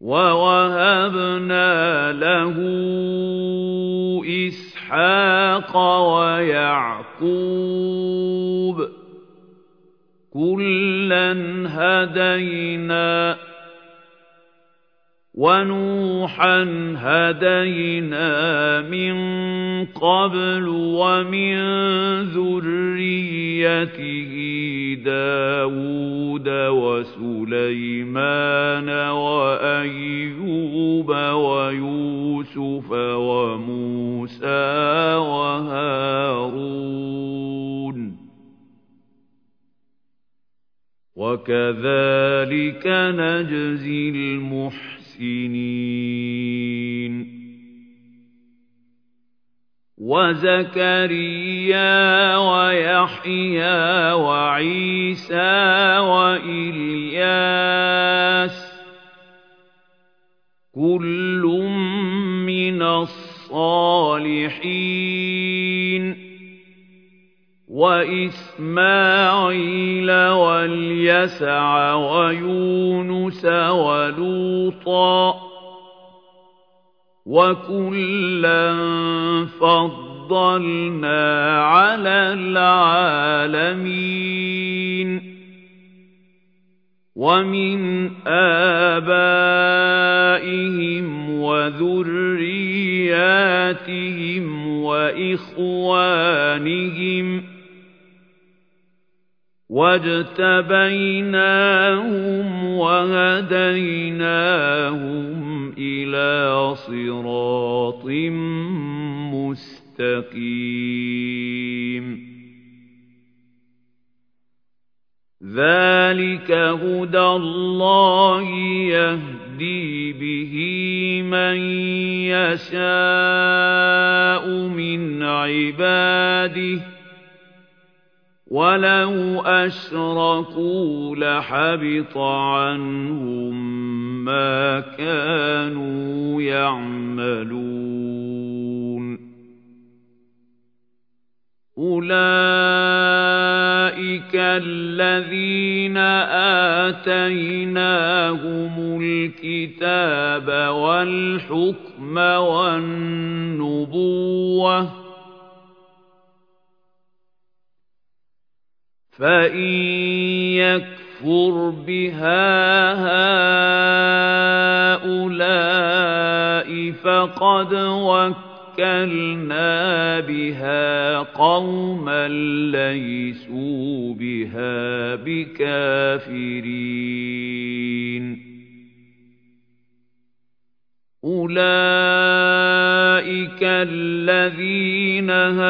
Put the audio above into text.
وَوَهَبْنَا لَهُ إِسْحَاقَ وَيَعْقُوبَ ۚ كُلًّا هَدَيْنَا ۚ وَنُوحًا هَدَيْنَا مِن قَبْلُ ۖ وَمِن ذُرِّيَّتِهِ دَاوُودَ وَسُلَيْمَانَ وَأَيُّوبَ وَيُوسُفَ وَمُوسَىٰ وَهَارُونَ ۚ. وَكَذَٰلِكَ نَجْزِي الْمُحْسِنِينَ. وَزَكَرِيَّا وَيَحْيَىٰ وَعِيسَىٰ وَإِلْيَاسَ ۖ كُلٌّ مِّنَ الصَّالِحِينَ وَإِسْمَاعِيلَ وَالْيَسَعَ وَيُونُسَ وَلُوطًا ۚ وَكُلًّا فَضَّلْنَا عَلَى الْعَالَمِينَ وَمِنْ آبَائِهِمْ وَذُرِّيَّاتِهِمْ وَإِخْوَانِهِمْ ۖ وَاجْتَبَيْنَاهُمْ وَهَدَيْنَاهُمْ إِلَىٰ صِرَاطٍ مُّسْتَقِيمٍ ذَٰلِكَ هُدَى اللَّهِ يَهْدِي بِهِ مَن يَشَاءُ مِنْ عِبَادِهِ ۚ وَلَوْ أَشْرَكُوا لَحَبِطَ عَنْهُم مَّا كَانُوا يَعْمَلُونَ أُولَٰئِكَ الَّذِينَ آتَيْنَاهُمُ الْكِتَابَ وَالْحُكْمَ وَالنُّبُوَّةَ ۚ فَإِن يَكْفُرْ بِهَا هَٰؤُلَاءِ فَقَدْ وَكَّلْنَا بِهَا قَوْمًا لَّيْسُوا بِهَا بِكَافِرِينَ أُولَٰئِكَ